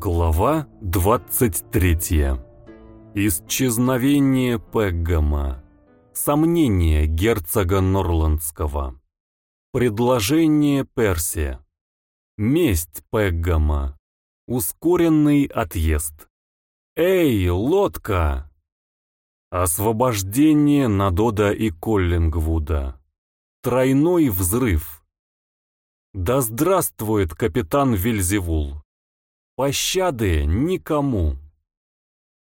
Глава 23. Исчезновение Пеггама. Сомнение герцога Норландского. Предложение Персия. Месть Пеггама. Ускоренный отъезд. Эй, лодка! Освобождение Надода и Коллингвуда. Тройной взрыв. Да здравствует капитан Вильзевул. Пощады никому.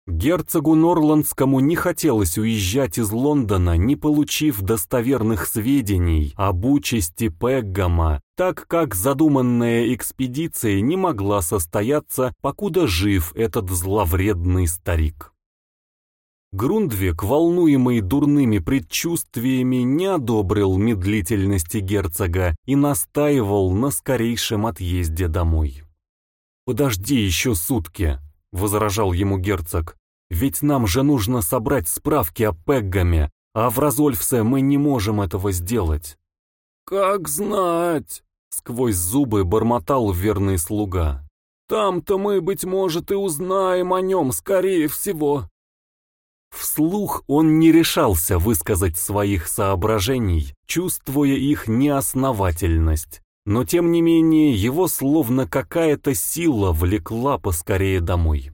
Герцогу Норландскому не хотелось уезжать из Лондона, не получив достоверных сведений об участи Пеггама, так как задуманная экспедиция не могла состояться, покуда жив этот зловредный старик. Грундвик, волнуемый дурными предчувствиями, не одобрил медлительности герцога и настаивал на скорейшем отъезде домой. «Подожди еще сутки», — возражал ему герцог, «ведь нам же нужно собрать справки о Пеггаме, а в Розольфсе мы не можем этого сделать». «Как знать», — сквозь зубы бормотал верный слуга. «Там-то мы, быть может, и узнаем о нем, скорее всего». Вслух он не решался высказать своих соображений, чувствуя их неосновательность но тем не менее его словно какая-то сила влекла поскорее домой.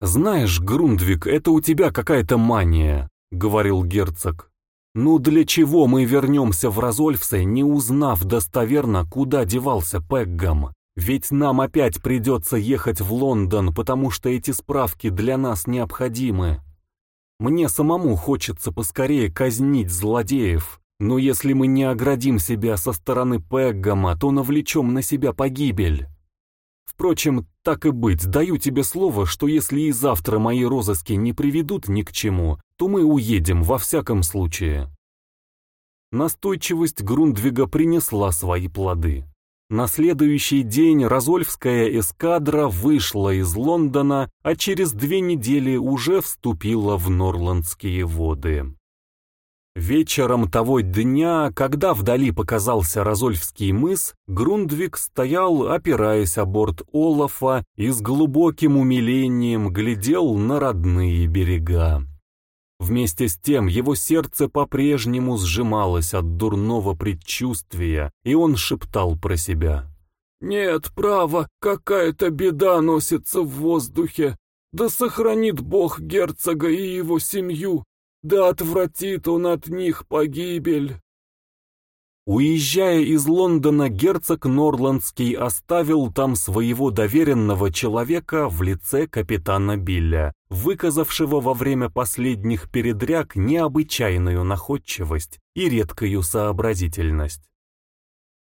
«Знаешь, Грундвик, это у тебя какая-то мания», — говорил герцог. «Ну для чего мы вернемся в Розольфсе, не узнав достоверно, куда девался Пеггам? Ведь нам опять придется ехать в Лондон, потому что эти справки для нас необходимы. Мне самому хочется поскорее казнить злодеев, но если мы не оградим себя со стороны Пеггама, то навлечем на себя погибель. Впрочем, так и быть, даю тебе слово, что если и завтра мои розыски не приведут ни к чему, то мы уедем во всяком случае. Настойчивость Грундвига принесла свои плоды. На следующий день Розольфская эскадра вышла из Лондона, а через две недели уже вступила в Норландские воды. Вечером того дня, когда вдали показался Розольфский мыс, Грундвик стоял, опираясь о борт Олафа и с глубоким умилением глядел на родные берега. Вместе с тем его сердце по-прежнему сжималось от дурного предчувствия, и он шептал про себя. «Нет, право, какая-то беда носится в воздухе. Да сохранит Бог герцога и его семью, да отвратит он от них погибель. Уезжая из Лондона, герцог Норландский оставил там своего доверенного человека в лице капитана Билля, выказавшего во время последних передряг необычайную находчивость и редкую сообразительность.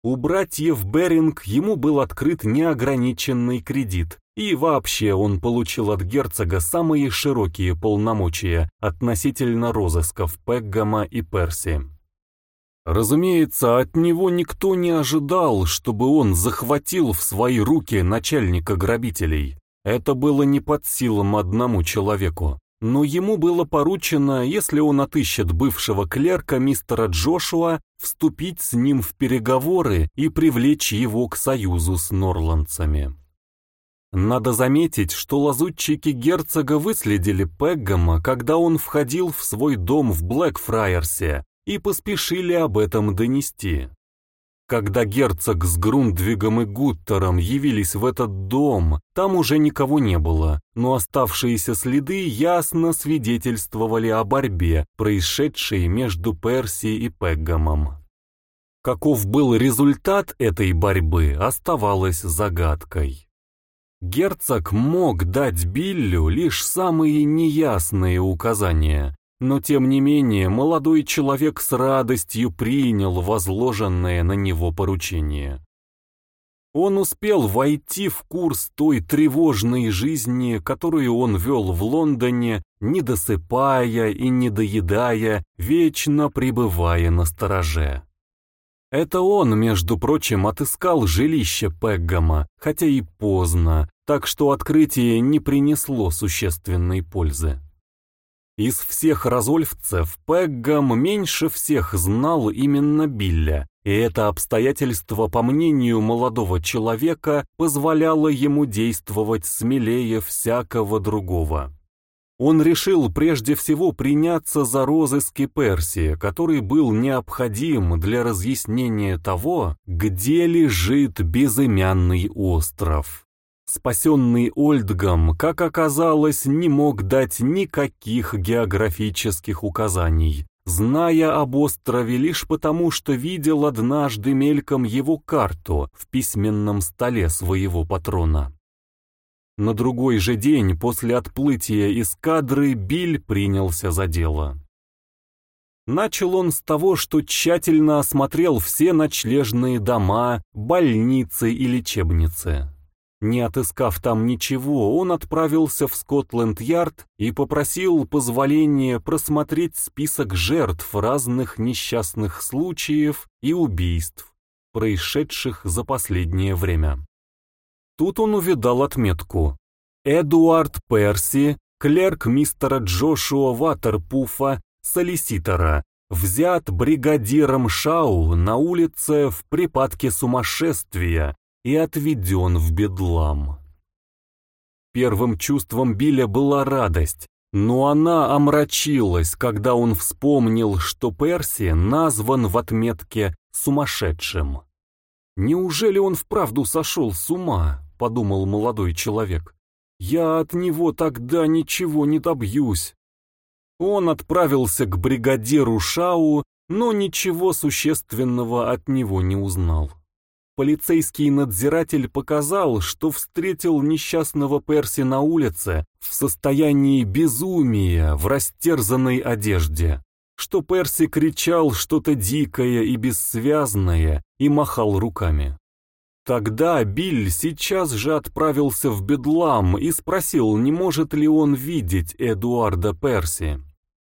У братьев Беринг ему был открыт неограниченный кредит, и вообще он получил от герцога самые широкие полномочия относительно розысков Пеггама и Перси. Разумеется, от него никто не ожидал, чтобы он захватил в свои руки начальника грабителей. Это было не под силам одному человеку. Но ему было поручено, если он отыщет бывшего клерка мистера Джошуа, вступить с ним в переговоры и привлечь его к союзу с норландцами. Надо заметить, что лазутчики герцога выследили Пеггама, когда он входил в свой дом в Блэкфрайерсе, и поспешили об этом донести. Когда герцог с Грундвигом и Гуттером явились в этот дом, там уже никого не было, но оставшиеся следы ясно свидетельствовали о борьбе, происшедшей между Перси и Пеггамом. Каков был результат этой борьбы, оставалось загадкой. Герцог мог дать Биллю лишь самые неясные указания, но тем не менее молодой человек с радостью принял возложенное на него поручение. Он успел войти в курс той тревожной жизни, которую он вел в Лондоне, не досыпая и не доедая, вечно пребывая на стороже. Это он, между прочим, отыскал жилище Пеггама, хотя и поздно, так что открытие не принесло существенной пользы. Из всех разольфцев Пеггам меньше всех знал именно Билля, и это обстоятельство, по мнению молодого человека, позволяло ему действовать смелее всякого другого. Он решил прежде всего приняться за розыски Персия, который был необходим для разъяснения того, где лежит безымянный остров. Спасенный Ольдгом, как оказалось, не мог дать никаких географических указаний, зная об острове лишь потому, что видел однажды мельком его карту в письменном столе своего патрона. На другой же день после отплытия из кадры Биль принялся за дело. Начал он с того, что тщательно осмотрел все ночлежные дома, больницы и лечебницы. Не отыскав там ничего, он отправился в Скотланд-Ярд и попросил позволения просмотреть список жертв разных несчастных случаев и убийств, происшедших за последнее время. Тут он увидал отметку «Эдуард Перси, клерк мистера Джошуа Ватерпуфа, солиситора, взят бригадиром Шау на улице в припадке сумасшествия и отведен в бедлам. Первым чувством Билля была радость, но она омрачилась, когда он вспомнил, что Перси назван в отметке «сумасшедшим». «Неужели он вправду сошел с ума?» — подумал молодой человек. «Я от него тогда ничего не добьюсь». Он отправился к бригадиру Шау, но ничего существенного от него не узнал. Полицейский надзиратель показал, что встретил несчастного Перси на улице в состоянии безумия в растерзанной одежде, что Перси кричал что-то дикое и бессвязное и махал руками. Тогда Биль сейчас же отправился в Бедлам и спросил, не может ли он видеть Эдуарда Перси.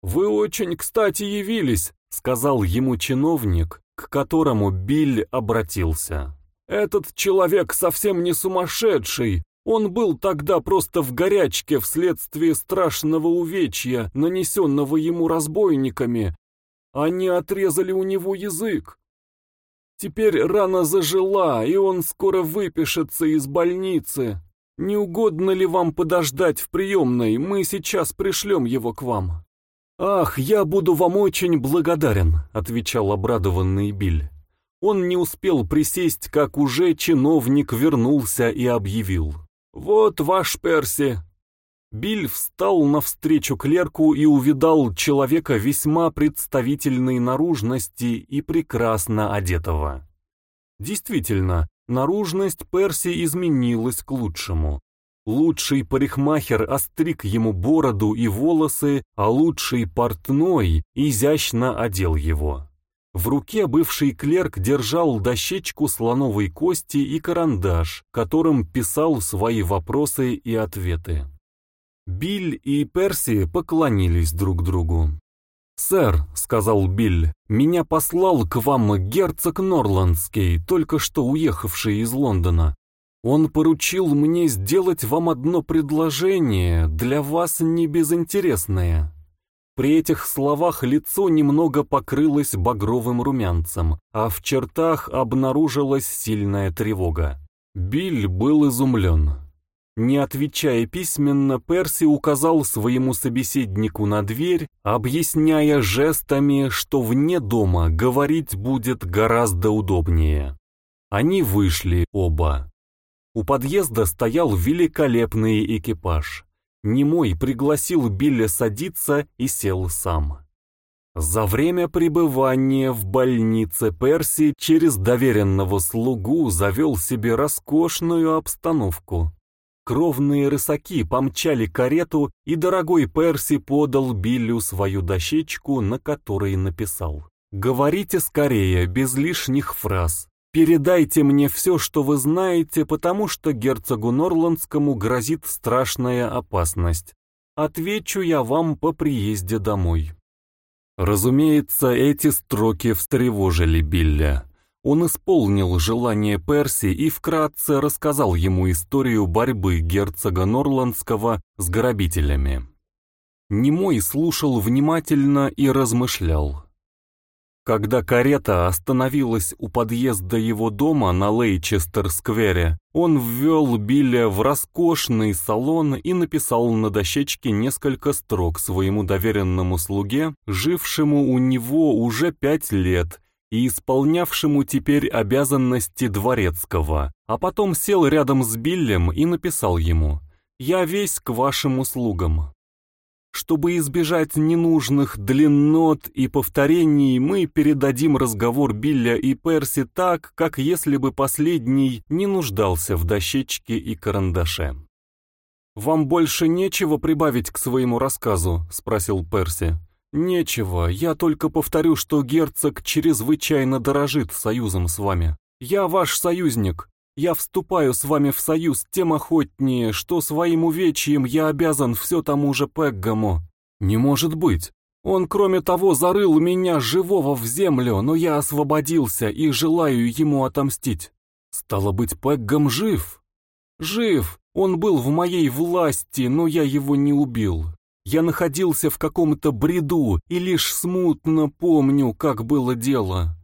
«Вы очень кстати явились», — сказал ему чиновник, к которому Биль обратился. «Этот человек совсем не сумасшедший. Он был тогда просто в горячке вследствие страшного увечья, нанесенного ему разбойниками. Они отрезали у него язык. Теперь рана зажила, и он скоро выпишется из больницы. Не угодно ли вам подождать в приемной? Мы сейчас пришлем его к вам». «Ах, я буду вам очень благодарен», — отвечал обрадованный Биль. Он не успел присесть, как уже чиновник вернулся и объявил. «Вот ваш Перси». Биль встал навстречу клерку и увидал человека весьма представительной наружности и прекрасно одетого. Действительно, наружность Перси изменилась к лучшему. Лучший парикмахер остриг ему бороду и волосы, а лучший портной изящно одел его. В руке бывший клерк держал дощечку слоновой кости и карандаш, которым писал свои вопросы и ответы. Биль и Перси поклонились друг другу. «Сэр», — сказал Биль, — «меня послал к вам герцог Норландский, только что уехавший из Лондона. Он поручил мне сделать вам одно предложение, для вас не безинтересное». При этих словах лицо немного покрылось багровым румянцем, а в чертах обнаружилась сильная тревога. Биль был изумлен. Не отвечая письменно, Перси указал своему собеседнику на дверь, объясняя жестами, что вне дома говорить будет гораздо удобнее. Они вышли оба. У подъезда стоял великолепный экипаж. Немой пригласил Билля садиться и сел сам. За время пребывания в больнице Перси через доверенного слугу завел себе роскошную обстановку. Кровные рысаки помчали карету, и дорогой Перси подал Биллю свою дощечку, на которой написал «Говорите скорее, без лишних фраз. Передайте мне все, что вы знаете, потому что герцогу Норландскому грозит страшная опасность. Отвечу я вам по приезде домой». Разумеется, эти строки встревожили Билля. Он исполнил желание Перси и вкратце рассказал ему историю борьбы герцога Норландского с грабителями. Немой слушал внимательно и размышлял. Когда карета остановилась у подъезда его дома на Лейчестер-сквере, он ввел Билля в роскошный салон и написал на дощечке несколько строк своему доверенному слуге, жившему у него уже пять лет и исполнявшему теперь обязанности дворецкого, а потом сел рядом с Биллем и написал ему «Я весь к вашим услугам». Чтобы избежать ненужных длиннот и повторений, мы передадим разговор Билля и Перси так, как если бы последний не нуждался в дощечке и карандаше. «Вам больше нечего прибавить к своему рассказу?» — спросил Перси. «Нечего, я только повторю, что герцог чрезвычайно дорожит союзом с вами. Я ваш союзник, я вступаю с вами в союз тем охотнее, что своим увечьем я обязан все тому же Пеггаму. Не может быть. Он, кроме того, зарыл меня живого в землю, но я освободился и желаю ему отомстить. Стало быть, Пеггам жив. Жив. Он был в моей власти, но я его не убил. Я находился в каком-то бреду и лишь смутно помню, как было дело.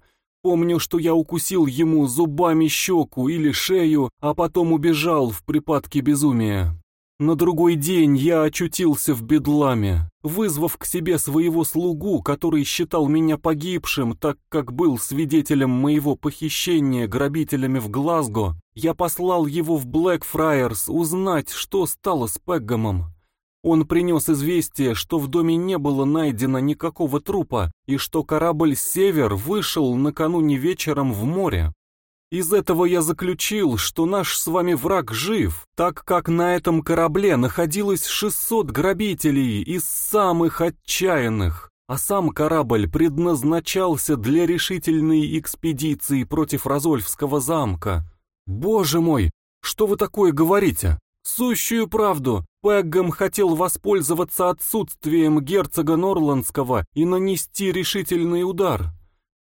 Помню, что я укусил ему зубами щеку или шею, а потом убежал в припадке безумия. На другой день я очутился в бедламе, вызвав к себе своего слугу, который считал меня погибшим, так как был свидетелем моего похищения грабителями в Глазго, я послал его в Блэкфрайерс узнать, что стало с Пеггомом. Он принес известие, что в доме не было найдено никакого трупа и что корабль «Север» вышел накануне вечером в море. Из этого я заключил, что наш с вами враг жив, так как на этом корабле находилось 600 грабителей из самых отчаянных, а сам корабль предназначался для решительной экспедиции против Розольфского замка. Боже мой, что вы такое говорите? Сущую правду, Пеггам хотел воспользоваться отсутствием герцога Норландского и нанести решительный удар.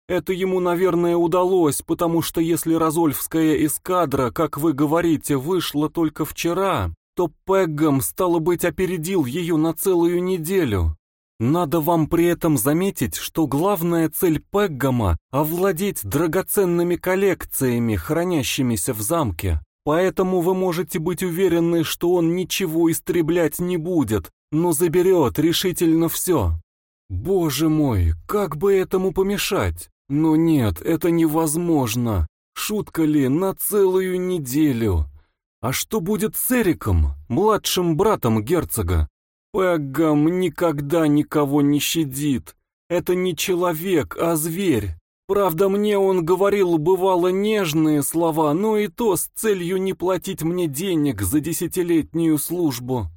Это ему, наверное, удалось, потому что если Розольфская эскадра, как вы говорите, вышла только вчера, то Пеггам, стало быть, опередил ее на целую неделю. Надо вам при этом заметить, что главная цель Пеггама — овладеть драгоценными коллекциями, хранящимися в замке. Поэтому вы можете быть уверены, что он ничего истреблять не будет, но заберет решительно все. Боже мой, как бы этому помешать? Но нет, это невозможно. Шутка ли, на целую неделю. А что будет с Эриком, младшим братом герцога? Пэггам никогда никого не щадит. Это не человек, а зверь. Правда, мне он говорил, бывало, нежные слова, но и то с целью не платить мне денег за десятилетнюю службу.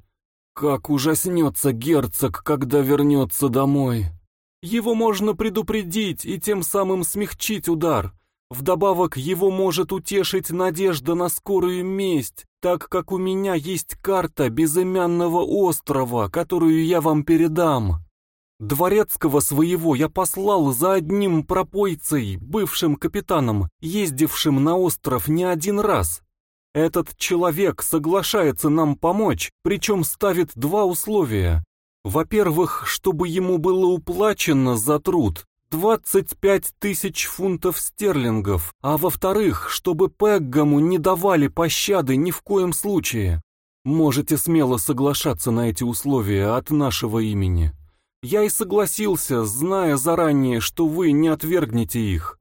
Как ужаснется герцог, когда вернется домой. Его можно предупредить и тем самым смягчить удар. Вдобавок его может утешить надежда на скорую месть, так как у меня есть карта безымянного острова, которую я вам передам. Дворецкого своего я послал за одним пропойцей, бывшим капитаном, ездившим на остров не один раз. Этот человек соглашается нам помочь, причем ставит два условия. Во-первых, чтобы ему было уплачено за труд 25 тысяч фунтов стерлингов, а во-вторых, чтобы Пеггаму не давали пощады ни в коем случае. Можете смело соглашаться на эти условия от нашего имени. Я и согласился, зная заранее, что вы не отвергнете их.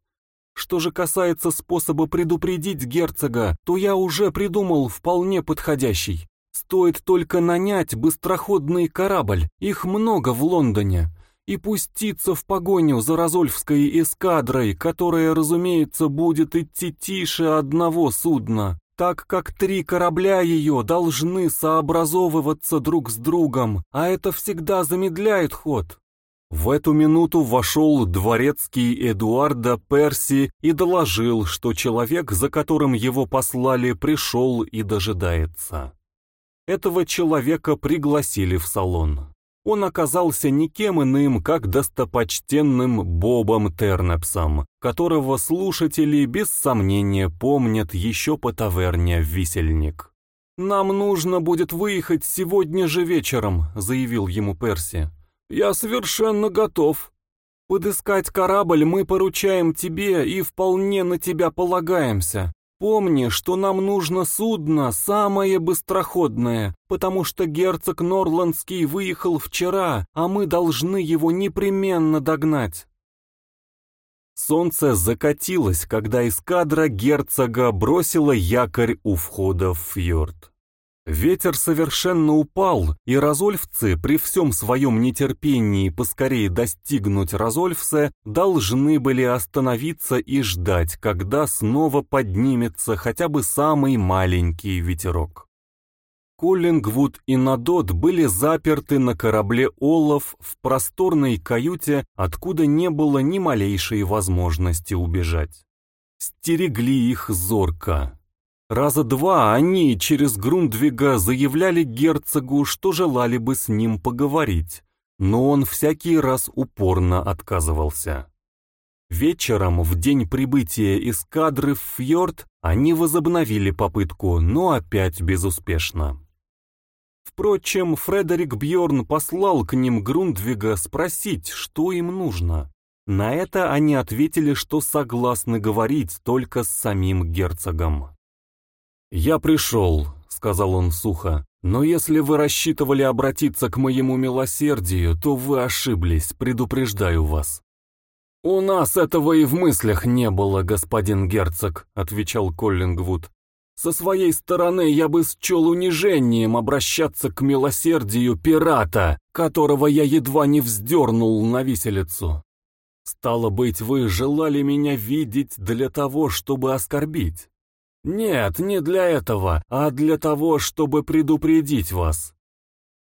Что же касается способа предупредить герцога, то я уже придумал вполне подходящий. Стоит только нанять быстроходный корабль, их много в Лондоне, и пуститься в погоню за Розольфской эскадрой, которая, разумеется, будет идти тише одного судна так как три корабля ее должны сообразовываться друг с другом, а это всегда замедляет ход. В эту минуту вошел дворецкий Эдуарда Перси и доложил, что человек, за которым его послали, пришел и дожидается. Этого человека пригласили в салон он оказался никем иным, как достопочтенным Бобом Тернепсом, которого слушатели без сомнения помнят еще по таверне «Висельник». «Нам нужно будет выехать сегодня же вечером», — заявил ему Перси. «Я совершенно готов». Подыскать корабль мы поручаем тебе и вполне на тебя полагаемся. Помни, что нам нужно судно самое быстроходное, потому что герцог Норландский выехал вчера, а мы должны его непременно догнать. Солнце закатилось, когда эскадра герцога бросила якорь у входа в фьорд. Ветер совершенно упал, и разольфцы при всем своем нетерпении поскорее достигнуть Разольфса должны были остановиться и ждать, когда снова поднимется хотя бы самый маленький ветерок. Коллингвуд и Надот были заперты на корабле Олаф в просторной каюте, откуда не было ни малейшей возможности убежать. Стерегли их зорко. Раза два они через Грундвига заявляли герцогу, что желали бы с ним поговорить, но он всякий раз упорно отказывался. Вечером, в день прибытия эскадры в фьорд, они возобновили попытку, но опять безуспешно. Впрочем, Фредерик Бьорн послал к ним Грундвига спросить, что им нужно. На это они ответили, что согласны говорить только с самим герцогом. «Я пришел», — сказал он сухо, — «но если вы рассчитывали обратиться к моему милосердию, то вы ошиблись, предупреждаю вас». «У нас этого и в мыслях не было, господин герцог», — отвечал Коллингвуд. «Со своей стороны я бы счел унижением обращаться к милосердию пирата, которого я едва не вздернул на виселицу. Стало быть, вы желали меня видеть для того, чтобы оскорбить». Нет, не для этого, а для того, чтобы предупредить вас.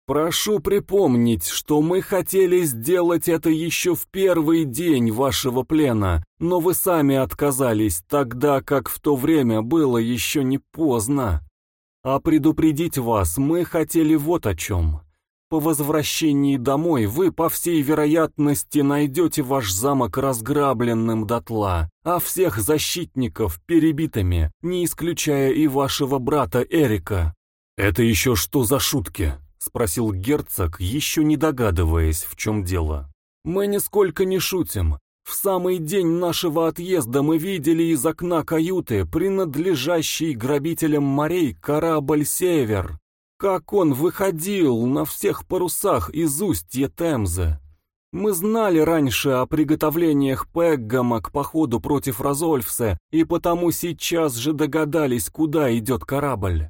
Прошу припомнить, что мы хотели сделать это еще в первый день вашего плена, но вы сами отказались, тогда как в то время было еще не поздно. А предупредить вас мы хотели вот о чем. По возвращении домой вы, по всей вероятности, найдете ваш замок разграбленным дотла, а всех защитников перебитыми, не исключая и вашего брата Эрика. «Это еще что за шутки?» — спросил герцог, еще не догадываясь, в чем дело. «Мы нисколько не шутим. В самый день нашего отъезда мы видели из окна каюты принадлежащий грабителям морей корабль «Север», как он выходил на всех парусах из устья Темзы. Мы знали раньше о приготовлениях Пеггама к походу против Розольфса, и потому сейчас же догадались, куда идет корабль.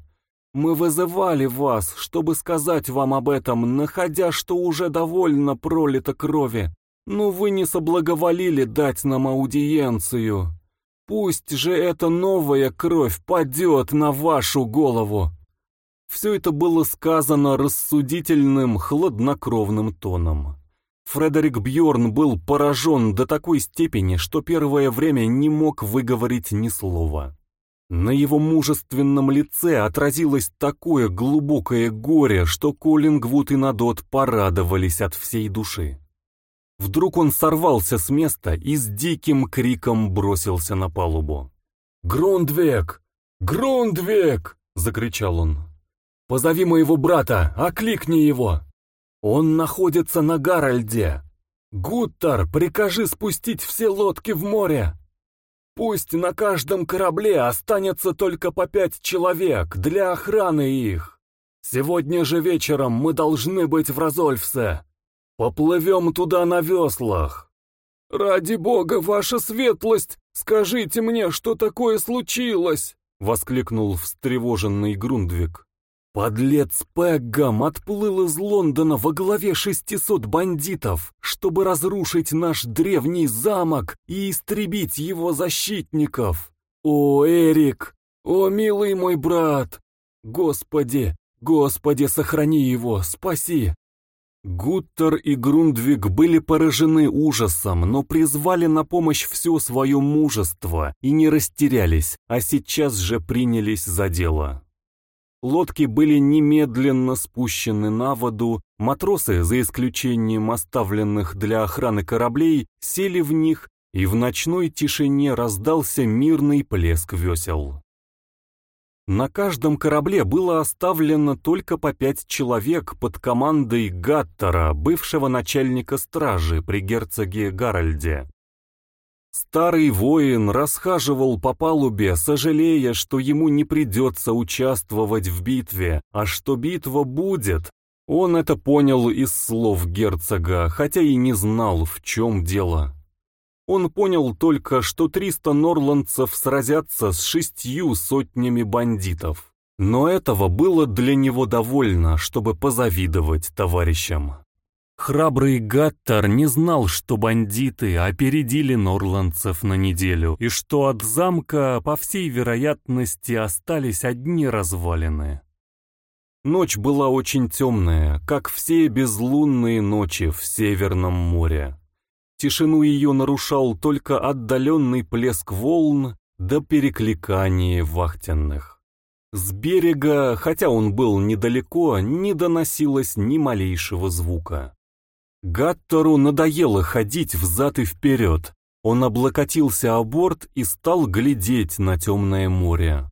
Мы вызывали вас, чтобы сказать вам об этом, находя, что уже довольно пролито крови, но вы не соблаговолили дать нам аудиенцию. Пусть же эта новая кровь падет на вашу голову. Все это было сказано рассудительным, хладнокровным тоном. Фредерик Бьорн был поражен до такой степени, что первое время не мог выговорить ни слова. На его мужественном лице отразилось такое глубокое горе, что Коллингвуд и Надот порадовались от всей души. Вдруг он сорвался с места и с диким криком бросился на палубу. «Грундвек! Грундвек!» — закричал он. Позови моего брата, окликни его. Он находится на Гарольде. Гуттер, прикажи спустить все лодки в море. Пусть на каждом корабле останется только по пять человек для охраны их. Сегодня же вечером мы должны быть в Розольфсе. Поплывем туда на веслах. Ради бога, ваша светлость, скажите мне, что такое случилось? Воскликнул встревоженный Грундвик. Подлец Пеггам отплыл из Лондона во главе 600 бандитов, чтобы разрушить наш древний замок и истребить его защитников. О, Эрик! О, милый мой брат! Господи, Господи, сохрани его, спаси! Гуттер и Грундвиг были поражены ужасом, но призвали на помощь все свое мужество и не растерялись, а сейчас же принялись за дело. Лодки были немедленно спущены на воду, матросы, за исключением оставленных для охраны кораблей, сели в них, и в ночной тишине раздался мирный плеск весел. На каждом корабле было оставлено только по пять человек под командой Гаттера, бывшего начальника стражи при герцоге Гарольде. Старый воин расхаживал по палубе, сожалея, что ему не придется участвовать в битве, а что битва будет. Он это понял из слов герцога, хотя и не знал, в чем дело. Он понял только, что 300 норландцев сразятся с шестью сотнями бандитов. Но этого было для него довольно, чтобы позавидовать товарищам. Храбрый Гаттер не знал, что бандиты опередили норландцев на неделю, и что от замка, по всей вероятности, остались одни развалины. Ночь была очень темная, как все безлунные ночи в Северном море. Тишину ее нарушал только отдаленный плеск волн до перекликания вахтенных. С берега, хотя он был недалеко, не доносилось ни малейшего звука. Гаттору надоело ходить взад и вперед. Он облокотился о борт и стал глядеть на темное море.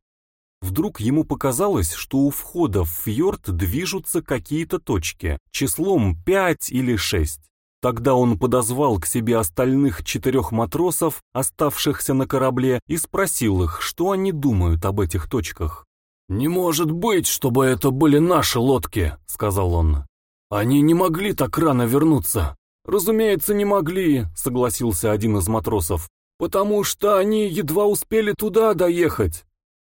Вдруг ему показалось, что у входа в фьорд движутся какие-то точки, числом пять или шесть. Тогда он подозвал к себе остальных четырех матросов, оставшихся на корабле, и спросил их, что они думают об этих точках. «Не может быть, чтобы это были наши лодки», — сказал он. «Они не могли так рано вернуться». «Разумеется, не могли», — согласился один из матросов, «потому что они едва успели туда доехать».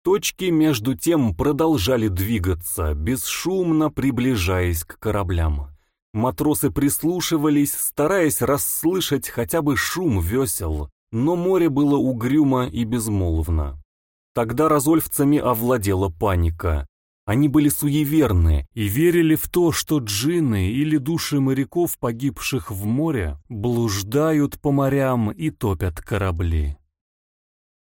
Точки между тем продолжали двигаться, бесшумно приближаясь к кораблям. Матросы прислушивались, стараясь расслышать хотя бы шум весел, но море было угрюмо и безмолвно. Тогда разольфцами овладела паника. Они были суеверны и верили в то, что джинны или души моряков, погибших в море, блуждают по морям и топят корабли.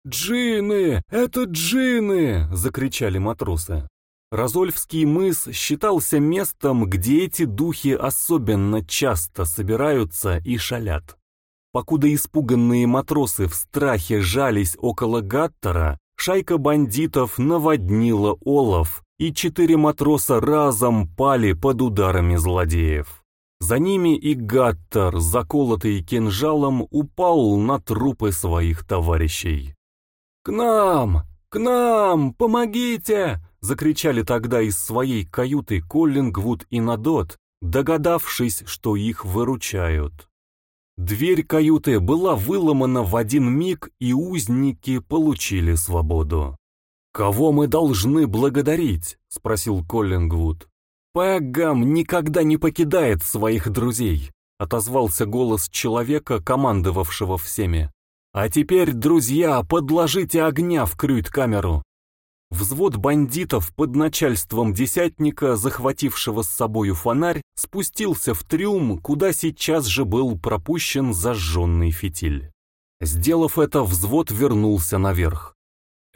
«Джинны! Это джинны!» — закричали матросы. Разольфский мыс считался местом, где эти духи особенно часто собираются и шалят. Покуда испуганные матросы в страхе жались около Гаттера, шайка бандитов наводнила олов, и четыре матроса разом пали под ударами злодеев. За ними и Гаттер, заколотый кинжалом, упал на трупы своих товарищей. «К нам! К нам! Помогите!» закричали тогда из своей каюты Коллингвуд и Надот, догадавшись, что их выручают. Дверь каюты была выломана в один миг, и узники получили свободу. «Кого мы должны благодарить?» — спросил Коллингвуд. «Пэггам никогда не покидает своих друзей», — отозвался голос человека, командовавшего всеми. «А теперь, друзья, подложите огня в крюйт-камеру. Взвод бандитов под начальством десятника, захватившего с собою фонарь, спустился в трюм, куда сейчас же был пропущен зажженный фитиль. Сделав это, взвод вернулся наверх.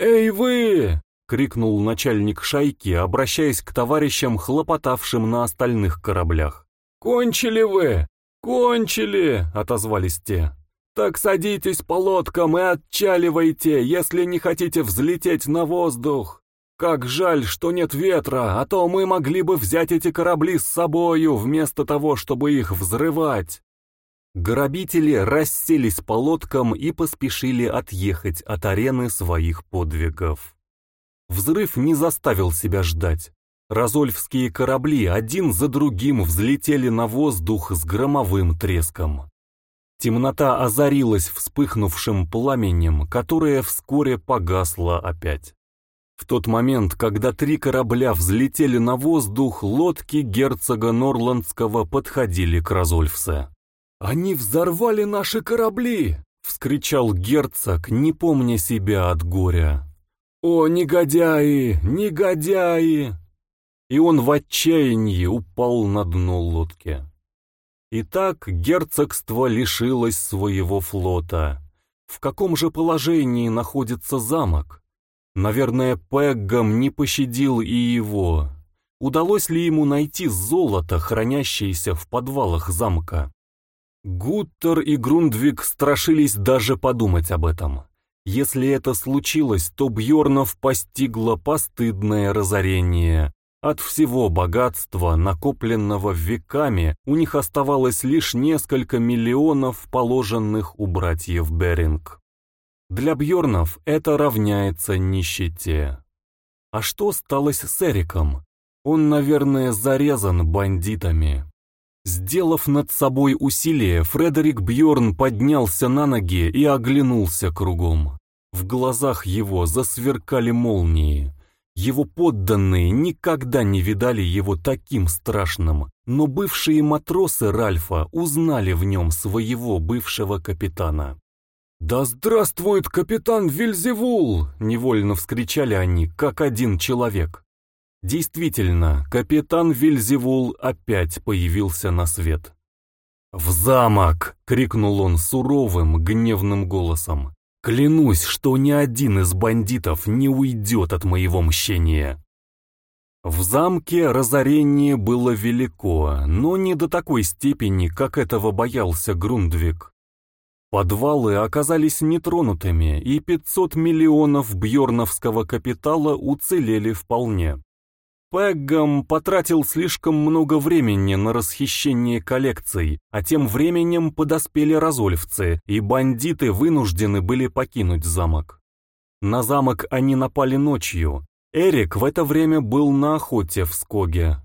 «Эй вы!» — крикнул начальник шайки, обращаясь к товарищам, хлопотавшим на остальных кораблях. «Кончили вы! Кончили!» — отозвались те. Так садитесь по лодкам и отчаливайте, если не хотите взлететь на воздух. Как жаль, что нет ветра, а то мы могли бы взять эти корабли с собою, вместо того, чтобы их взрывать. Грабители расселись по лодкам и поспешили отъехать от арены своих подвигов. Взрыв не заставил себя ждать. Разольфские корабли один за другим взлетели на воздух с громовым треском. Темнота озарилась вспыхнувшим пламенем, которое вскоре погасло опять. В тот момент, когда три корабля взлетели на воздух, лодки герцога Норландского подходили к Розольфсе. «Они взорвали наши корабли!» — вскричал герцог, не помня себя от горя. «О, негодяи! Негодяи!» И он в отчаянии упал на дно лодки. Итак, герцогство лишилось своего флота. В каком же положении находится замок? Наверное, Пеггам не пощадил и его. Удалось ли ему найти золото, хранящееся в подвалах замка? Гуттер и Грундвик страшились даже подумать об этом. Если это случилось, то Бьорнов постигло постыдное разорение. От всего богатства, накопленного веками, у них оставалось лишь несколько миллионов, положенных у братьев Беринг. Для Бьорнов это равняется нищете. А что сталось с Эриком? Он, наверное, зарезан бандитами. Сделав над собой усилие, Фредерик Бьорн поднялся на ноги и оглянулся кругом. В глазах его засверкали молнии. Его подданные никогда не видали его таким страшным, но бывшие матросы Ральфа узнали в нем своего бывшего капитана. «Да здравствует капитан Вильзевул!» — невольно вскричали они, как один человек. Действительно, капитан Вильзевул опять появился на свет. «В замок!» — крикнул он суровым, гневным голосом. «Клянусь, что ни один из бандитов не уйдет от моего мщения!» В замке разорение было велико, но не до такой степени, как этого боялся Грундвик. Подвалы оказались нетронутыми, и 500 миллионов бьорновского капитала уцелели вполне. Пеггам потратил слишком много времени на расхищение коллекций, а тем временем подоспели разольфцы, и бандиты вынуждены были покинуть замок. На замок они напали ночью. Эрик в это время был на охоте в Скоге.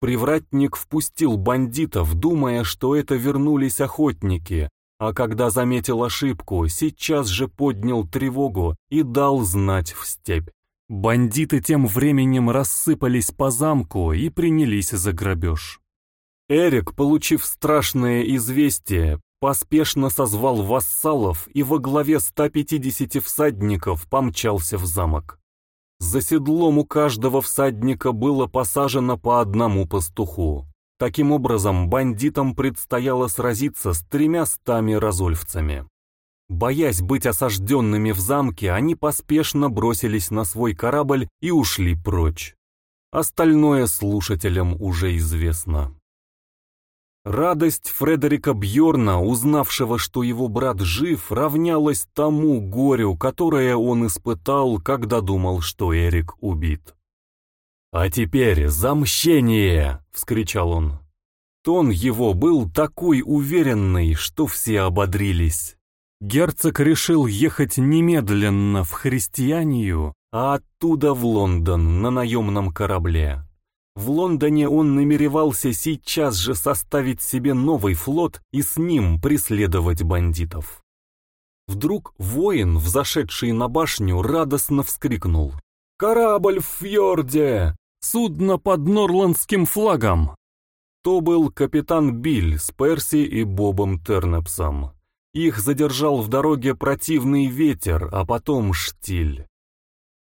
Привратник впустил бандитов, думая, что это вернулись охотники, а когда заметил ошибку, сейчас же поднял тревогу и дал знать в степь. Бандиты тем временем рассыпались по замку и принялись за грабеж. Эрик, получив страшное известие, поспешно созвал вассалов и во главе 150 всадников помчался в замок. За седлом у каждого всадника было посажено по одному пастуху. Таким образом, бандитам предстояло сразиться с тремя стами разольфцами. Боясь быть осажденными в замке, они поспешно бросились на свой корабль и ушли прочь. Остальное слушателям уже известно. Радость Фредерика Бьорна, узнавшего, что его брат жив, равнялась тому горю, которое он испытал, когда думал, что Эрик убит. «А теперь за мщение!» — вскричал он. Тон его был такой уверенный, что все ободрились. Герцог решил ехать немедленно в Христианию, а оттуда в Лондон на наемном корабле. В Лондоне он намеревался сейчас же составить себе новый флот и с ним преследовать бандитов. Вдруг воин, взошедший на башню, радостно вскрикнул. «Корабль в фьорде! Судно под норландским флагом!» То был капитан Биль с Перси и Бобом Тернепсом. Их задержал в дороге противный ветер, а потом штиль.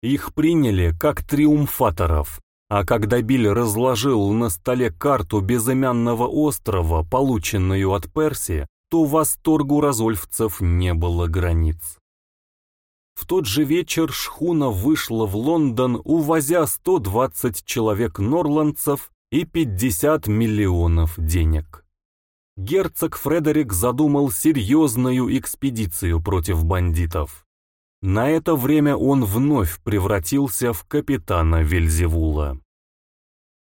Их приняли как триумфаторов, а когда Биль разложил на столе карту безымянного острова, полученную от Перси, то восторгу разольфцев не было границ. В тот же вечер шхуна вышла в Лондон, увозя 120 человек норландцев и 50 миллионов денег герцог Фредерик задумал серьезную экспедицию против бандитов. На это время он вновь превратился в капитана Вельзевула.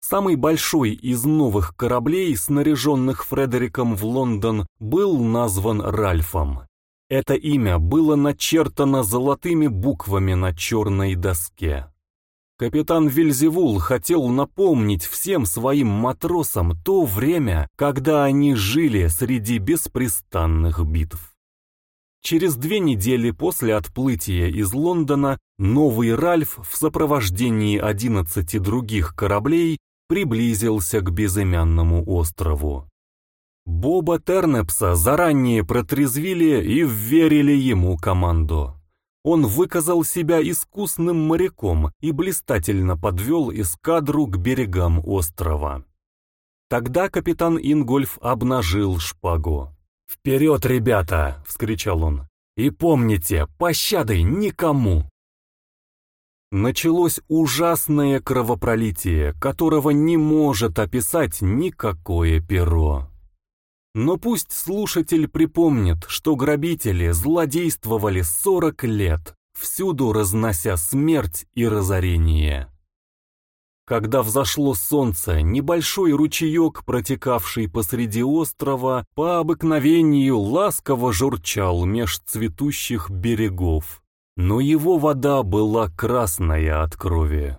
Самый большой из новых кораблей, снаряженных Фредериком в Лондон, был назван Ральфом. Это имя было начертано золотыми буквами на черной доске. Капитан Вильзевул хотел напомнить всем своим матросам то время, когда они жили среди беспрестанных битв. Через две недели после отплытия из Лондона новый Ральф в сопровождении одиннадцати других кораблей приблизился к безымянному острову. Боба Тернепса заранее протрезвили и вверили ему команду. Он выказал себя искусным моряком и блистательно подвел эскадру к берегам острова. Тогда капитан Ингольф обнажил шпагу. «Вперед, ребята!» — вскричал он. «И помните, пощады никому!» Началось ужасное кровопролитие, которого не может описать никакое перо. Но пусть слушатель припомнит, что грабители злодействовали 40 лет, всюду разнося смерть и разорение. Когда взошло солнце, небольшой ручеек, протекавший посреди острова, по обыкновению ласково журчал меж цветущих берегов. Но его вода была красная от крови.